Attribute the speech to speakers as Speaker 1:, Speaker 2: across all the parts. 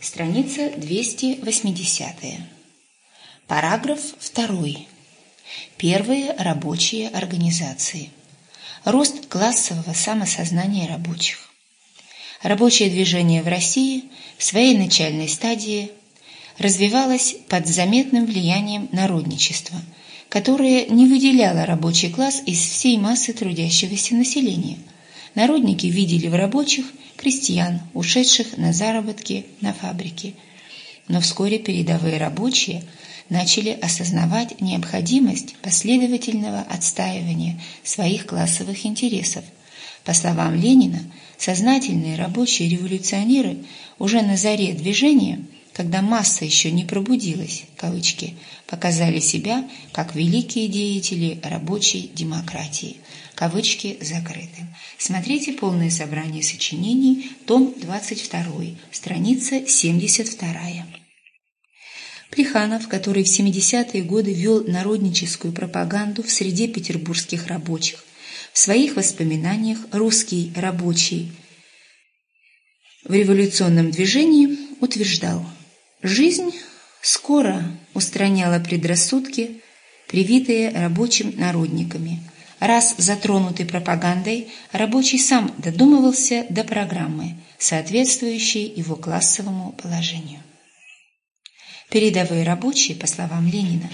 Speaker 1: Страница 280. Параграф 2. Первые рабочие организации. Рост классового самосознания рабочих. Рабочее движение в России в своей начальной стадии развивалось под заметным влиянием народничества, которое не выделяло рабочий класс из всей массы трудящегося населения. Народники видели в рабочих крестьян, ушедших на заработки на фабрике. Но вскоре передовые рабочие начали осознавать необходимость последовательного отстаивания своих классовых интересов. По словам Ленина, сознательные рабочие революционеры уже на заре движения, когда масса еще не пробудилась, кавычки, показали себя как великие деятели рабочей демократии – кавычки закрыты. Смотрите полное собрание сочинений, том 22, страница 72. Плеханов, который в 70-е годы вел народническую пропаганду в среде петербургских рабочих, в своих воспоминаниях «Русский рабочий» в революционном движении утверждал «Жизнь скоро устраняла предрассудки, привитые рабочим народниками, Раз затронутый пропагандой, рабочий сам додумывался до программы, соответствующей его классовому положению. Передовые рабочие, по словам Ленина,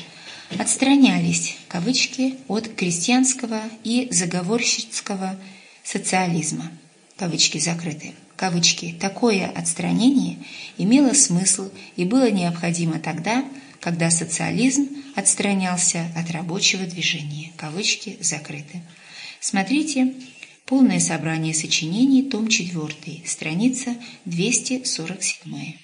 Speaker 1: отстранялись кавычки, от крестьянского и заговорщицкого социализма, кавычки закрыты. Кавычки, такое отстранение имело смысл и было необходимо тогда, когда социализм отстранялся от рабочего движения. Кавычки закрыты. Смотрите полное собрание сочинений, том 4, страница 247.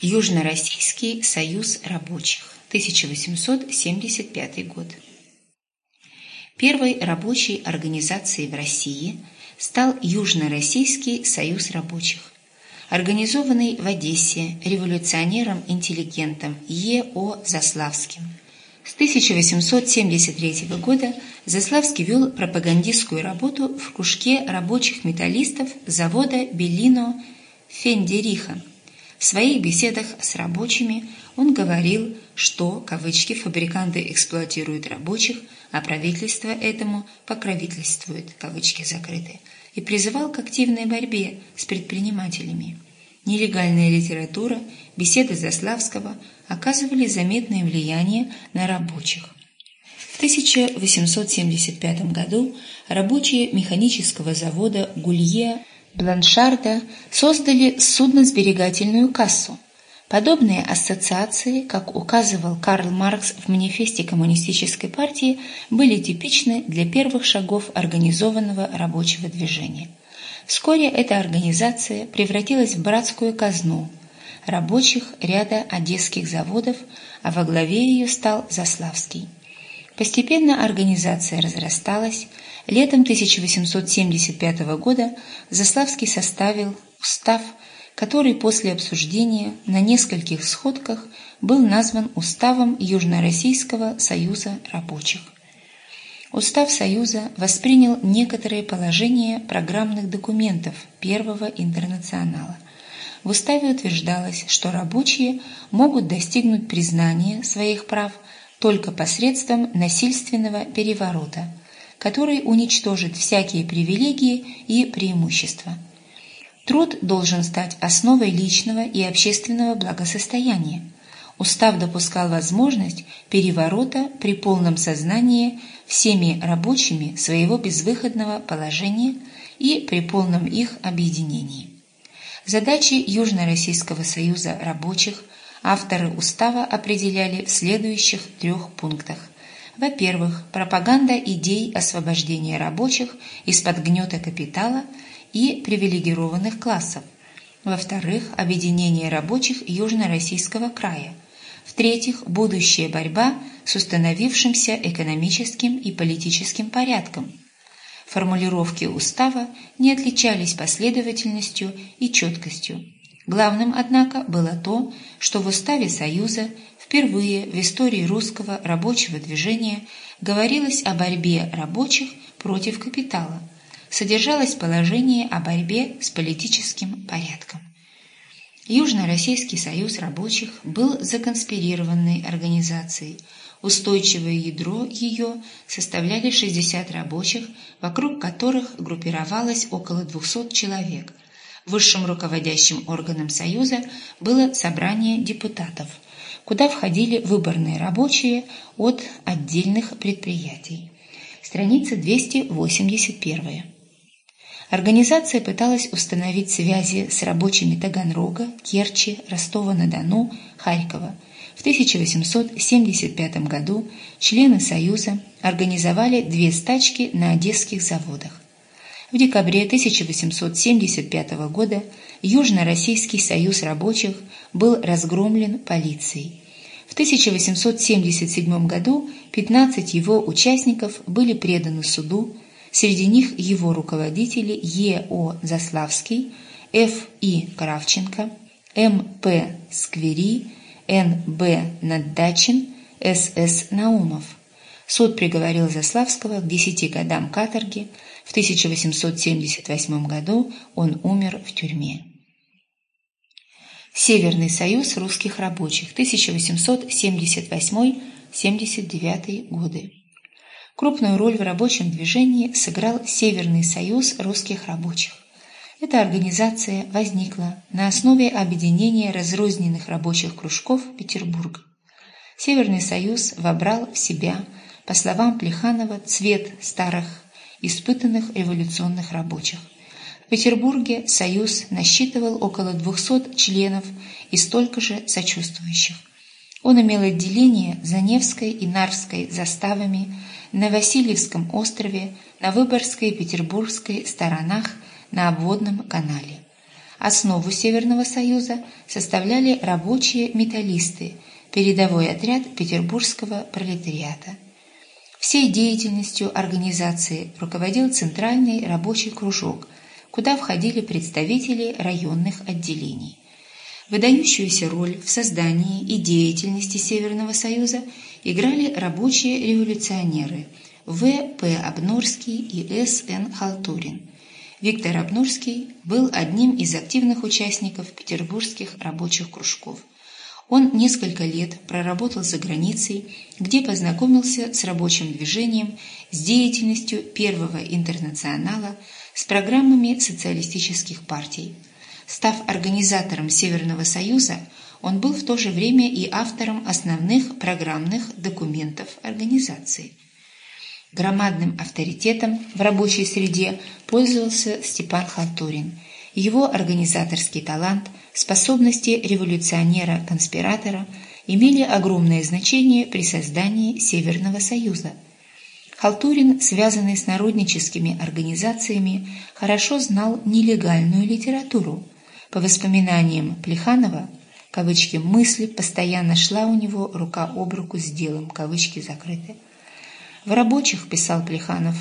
Speaker 1: Южно-Российский союз рабочих, 1875 год. Первой рабочей организацией в России стал Южно-Российский союз рабочих, организованный в Одессе революционером-интеллигентом Е.О. Заславским. С 1873 года Заславский вел пропагандистскую работу в кружке рабочих металлистов завода Беллино Фендериха. В своих беседах с рабочими он говорил, что, кавычки, фабриканты эксплуатируют рабочих, а правительство этому покровительствует, кавычки закрыты, и призывал к активной борьбе с предпринимателями. Нелегальная литература, беседы Заславского оказывали заметное влияние на рабочих. В 1875 году рабочие механического завода Гулье Бланшарда создали судно-сберегательную кассу. Подобные ассоциации, как указывал Карл Маркс в манифесте Коммунистической партии, были типичны для первых шагов организованного рабочего движения. Вскоре эта организация превратилась в братскую казну рабочих ряда одесских заводов, а во главе ее стал Заславский. Постепенно организация разрасталась. Летом 1875 года Заславский составил устав, который после обсуждения на нескольких сходках был назван Уставом Южно-Российского союза рабочих. Устав Союза воспринял некоторые положения программных документов Первого интернационала. В уставе утверждалось, что рабочие могут достигнуть признания своих прав только посредством насильственного переворота, который уничтожит всякие привилегии и преимущества. Труд должен стать основой личного и общественного благосостояния. Устав допускал возможность переворота при полном сознании всеми рабочими своего безвыходного положения и при полном их объединении. Задачи Южно-Российского союза рабочих авторы устава определяли в следующих трех пунктах. Во-первых, пропаганда идей освобождения рабочих из-под гнета капитала и привилегированных классов. Во-вторых, объединение рабочих Южно-Российского края – в-третьих, будущая борьба с установившимся экономическим и политическим порядком. Формулировки устава не отличались последовательностью и четкостью. Главным, однако, было то, что в уставе Союза впервые в истории русского рабочего движения говорилось о борьбе рабочих против капитала, содержалось положение о борьбе с политическим порядком. Южно-Российский союз рабочих был законспирированной организацией. Устойчивое ядро ее составляли 60 рабочих, вокруг которых группировалось около 200 человек. Высшим руководящим органом Союза было собрание депутатов, куда входили выборные рабочие от отдельных предприятий. Страница 281. Организация пыталась установить связи с рабочими Таганрога, Керчи, Ростова-на-Дону, Харькова. В 1875 году члены Союза организовали две стачки на одесских заводах. В декабре 1875 года Южно-Российский союз рабочих был разгромлен полицией. В 1877 году 15 его участников были преданы суду, Среди них его руководители Е.О. Заславский, Ф.И. Кравченко, М.П. Сквери, Н.Б. Наддачин, С.С. Наумов. Суд приговорил Заславского к десяти годам каторги. В 1878 году он умер в тюрьме. Северный союз русских рабочих, 1878-79 годы. Крупную роль в рабочем движении сыграл Северный союз русских рабочих. Эта организация возникла на основе объединения разрозненных рабочих кружков Петербурга. Северный союз вобрал в себя, по словам Плеханова, цвет старых, испытанных революционных рабочих. В Петербурге союз насчитывал около 200 членов и столько же сочувствующих. Он имел отделение за Невской и Нарвской заставами, на Васильевском острове, на Выборгской и Петербургской сторонах на обводном канале. Основу Северного Союза составляли рабочие металлисты, передовой отряд петербургского пролетариата. Всей деятельностью организации руководил Центральный рабочий кружок, куда входили представители районных отделений. Выдающуюся роль в создании и деятельности Северного Союза играли рабочие революционеры В. П. Обнорский и С. Н. Халтурин. Виктор Обнорский был одним из активных участников петербургских рабочих кружков. Он несколько лет проработал за границей, где познакомился с рабочим движением, с деятельностью Первого интернационала, с программами социалистических партий – Став организатором Северного Союза, он был в то же время и автором основных программных документов организации. Громадным авторитетом в рабочей среде пользовался Степан Халтурин. Его организаторский талант, способности революционера-конспиратора имели огромное значение при создании Северного Союза. Халтурин, связанный с народническими организациями, хорошо знал нелегальную литературу – по воспоминаниям Плеханова, кавычки, мысли постоянно шла у него рука об руку с делом, кавычки закрыты. В рабочих, писал Плеханов,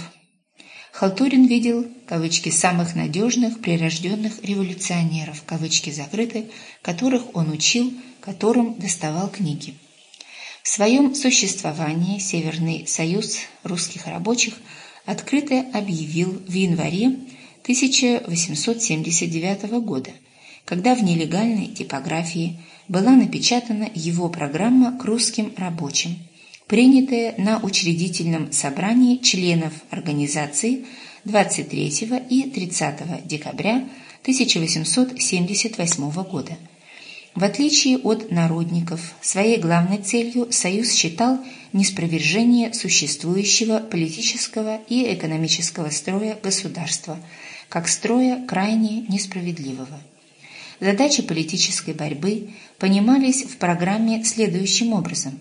Speaker 1: Халтурин видел, кавычки, самых надежных, прирожденных революционеров, кавычки закрыты, которых он учил, которым доставал книги. В своем существовании Северный союз русских рабочих открыто объявил в январе 1879 года – когда в нелегальной типографии была напечатана его программа к русским рабочим, принятая на учредительном собрании членов организации 23 и 30 декабря 1878 года. В отличие от народников, своей главной целью Союз считал неспровержение существующего политического и экономического строя государства, как строя крайне несправедливого. Задачи политической борьбы понимались в программе следующим образом.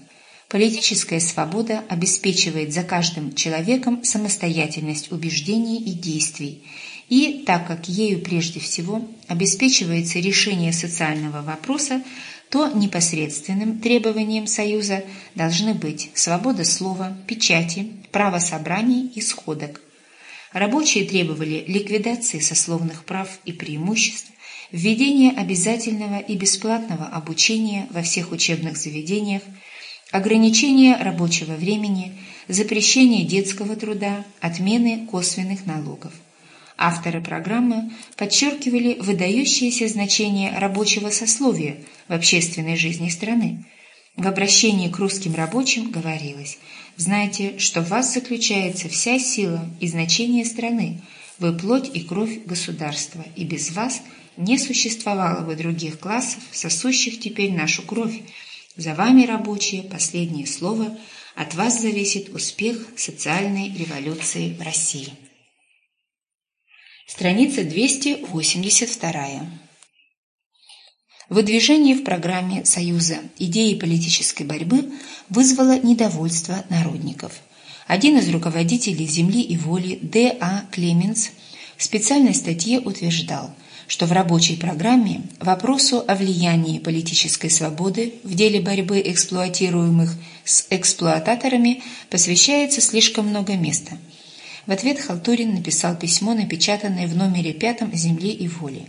Speaker 1: Политическая свобода обеспечивает за каждым человеком самостоятельность убеждений и действий, и, так как ею прежде всего обеспечивается решение социального вопроса, то непосредственным требованием Союза должны быть свобода слова, печати, право собраний и сходок. Рабочие требовали ликвидации сословных прав и преимуществ, введение обязательного и бесплатного обучения во всех учебных заведениях, ограничение рабочего времени, запрещение детского труда, отмены косвенных налогов. Авторы программы подчеркивали выдающееся значение рабочего сословия в общественной жизни страны. В обращении к русским рабочим говорилось «Знайте, что в вас заключается вся сила и значение страны, вы плоть и кровь государства, и без вас не существовало бы других классов, сосущих теперь нашу кровь. За вами, рабочие, последнее слово, от вас зависит успех социальной революции в России». Страница 282. Выдвижение в программе Союза идеи политической борьбы вызвало недовольство народников. Один из руководителей «Земли и воли» Д. А. Клеменс в специальной статье утверждал, что в рабочей программе вопросу о влиянии политической свободы в деле борьбы эксплуатируемых с эксплуататорами посвящается слишком много места – в ответ Халтурин написал письмо, напечатанное в номере пятом «Земли и воли»,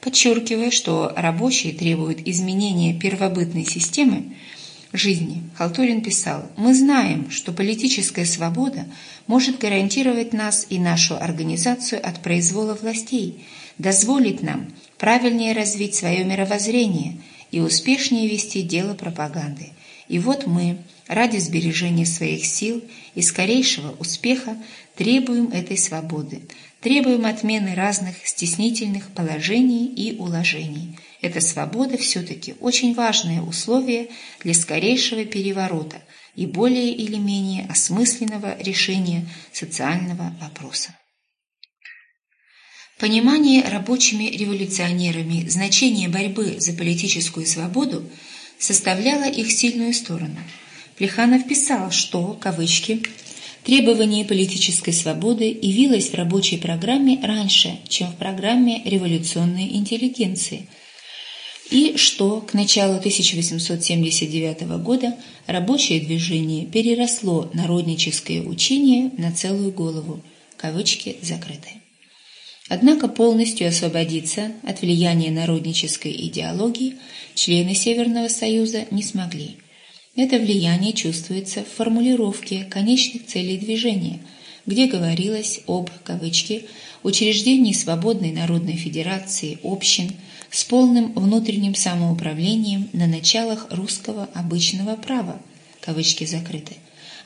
Speaker 1: подчеркивая, что рабочие требуют изменения первобытной системы жизни. Халтурин писал «Мы знаем, что политическая свобода может гарантировать нас и нашу организацию от произвола властей, дозволить нам правильнее развить свое мировоззрение и успешнее вести дело пропаганды. И вот мы, ради сбережения своих сил и скорейшего успеха, Требуем этой свободы. Требуем отмены разных стеснительных положений и уложений. Эта свобода все-таки очень важное условие для скорейшего переворота и более или менее осмысленного решения социального вопроса. Понимание рабочими революционерами значения борьбы за политическую свободу составляло их сильную сторону. Плеханов писал, что, кавычки, Требование политической свободы явилось в рабочей программе раньше, чем в программе революционной интеллигенции, и что к началу 1879 года рабочее движение переросло народническое учение на целую голову, кавычки закрыты. Однако полностью освободиться от влияния народнической идеологии члены Северного Союза не смогли – это влияние чувствуется в формулировке конечных целей движения, где говорилось об кавычки, учреждении свободной народной федерации общин с полным внутренним самоуправлением на началах русского обычного права, кавычки закрыты,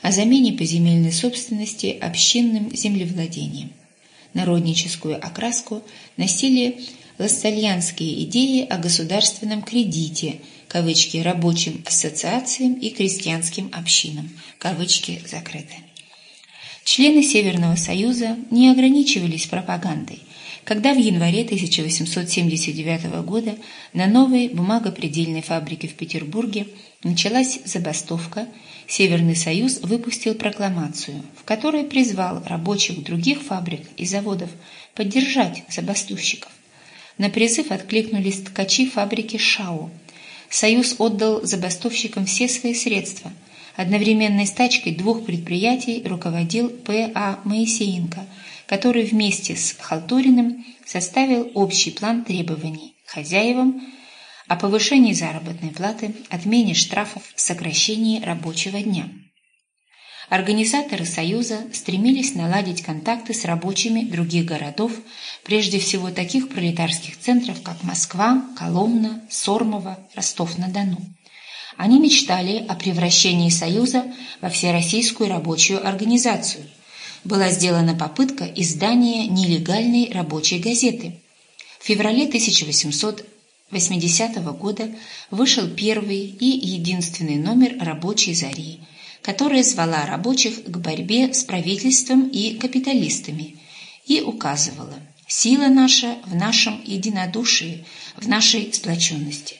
Speaker 1: о замене поземельной собственности общинным землевладением. Народническую окраску носили лассальянские идеи о государственном кредите – кавычки, рабочим ассоциациям и крестьянским общинам, кавычки закрыты. Члены Северного Союза не ограничивались пропагандой. Когда в январе 1879 года на новой бумагопредельной фабрике в Петербурге началась забастовка, Северный Союз выпустил прокламацию, в которой призвал рабочих других фабрик и заводов поддержать забастовщиков. На призыв откликнулись ткачи фабрики «Шау», Союз отдал забастовщикам все свои средства. Одновременной стачкой двух предприятий руководил П.А. Моисеенко, который вместе с Халтуриным составил общий план требований хозяевам о повышении заработной платы, отмене штрафов, сокращении рабочего дня. Организаторы Союза стремились наладить контакты с рабочими других городов, прежде всего таких пролетарских центров, как Москва, Коломна, Сормово, Ростов-на-Дону. Они мечтали о превращении Союза во всероссийскую рабочую организацию. Была сделана попытка издания нелегальной рабочей газеты. В феврале 1880 года вышел первый и единственный номер «Рабочей зари», которая звала рабочих к борьбе с правительством и капиталистами и указывала «Сила наша в нашем единодушии, в нашей сплоченности».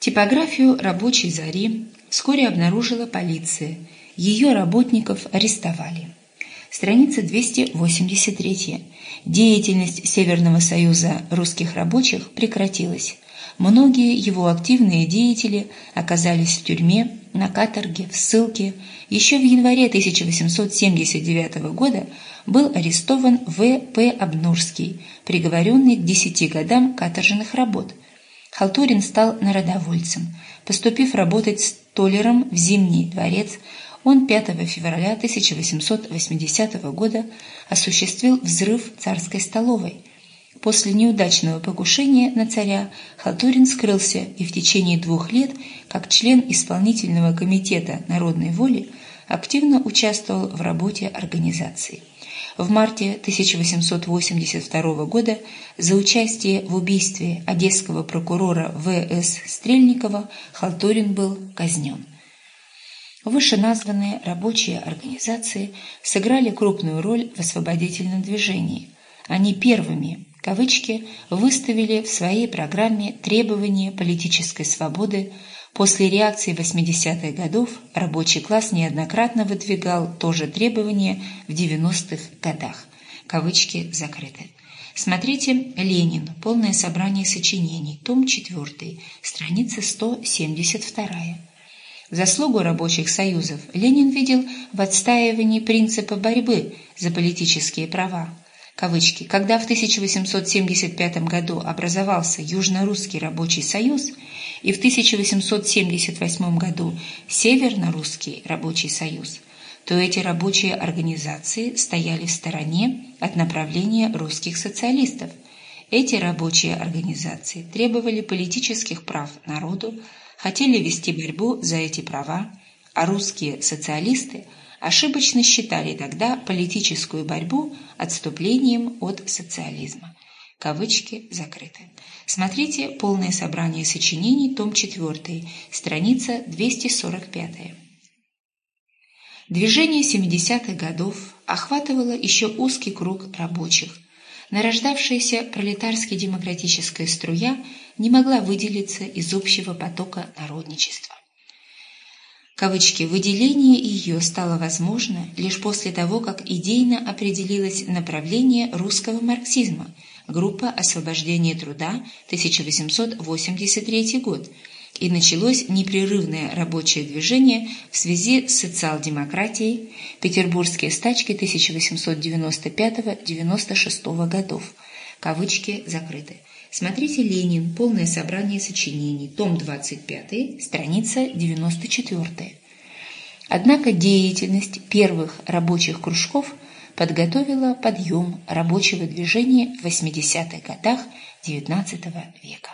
Speaker 1: Типографию «Рабочей зари» вскоре обнаружила полиция. Ее работников арестовали. Страница 283. Деятельность Северного союза русских рабочих прекратилась. Многие его активные деятели оказались в тюрьме, на каторге, в ссылке. Еще в январе 1879 года был арестован В. П. Обнурский, приговоренный к десяти годам каторжных работ. Халтурин стал народовольцем. Поступив работать столером в Зимний дворец, Он 5 февраля 1880 года осуществил взрыв царской столовой. После неудачного покушения на царя Халтурин скрылся и в течение двух лет, как член исполнительного комитета народной воли, активно участвовал в работе организации. В марте 1882 года за участие в убийстве одесского прокурора В.С. Стрельникова Халтурин был казнен. Вышеназванные рабочие организации сыграли крупную роль в освободительном движении. Они первыми, кавычки, выставили в своей программе требования политической свободы. После реакции 80-х годов рабочий класс неоднократно выдвигал то же требование в 90-х годах. Кавычки закрыты. Смотрите «Ленин. Полное собрание сочинений. Том 4. Страница 172. Заслугу рабочих союзов Ленин видел в отстаивании принципа борьбы за политические права. Кавычки. Когда в 1875 году образовался Южно-Русский рабочий союз и в 1878 году Северно-Русский рабочий союз, то эти рабочие организации стояли в стороне от направления русских социалистов. Эти рабочие организации требовали политических прав народу, хотели вести борьбу за эти права, а русские социалисты ошибочно считали тогда политическую борьбу отступлением от социализма. Кавычки закрыты. Смотрите полное собрание сочинений, том 4, страница 245. Движение 70-х годов охватывало еще узкий круг рабочих, нарождавшаяся пролетарски-демократическая струя не могла выделиться из общего потока народничества. Кавычки, выделение ее стало возможно лишь после того, как идейно определилось направление русского марксизма, группа освобождения труда, 1883 год, и началось непрерывное рабочее движение в связи с социал-демократией «Петербургские стачки 1895-96 годов». Кавычки закрыты. Смотрите «Ленин. Полное собрание сочинений». Том 25, страница 94. Однако деятельность первых рабочих кружков подготовила подъем рабочего движения в 80-х годах XIX века.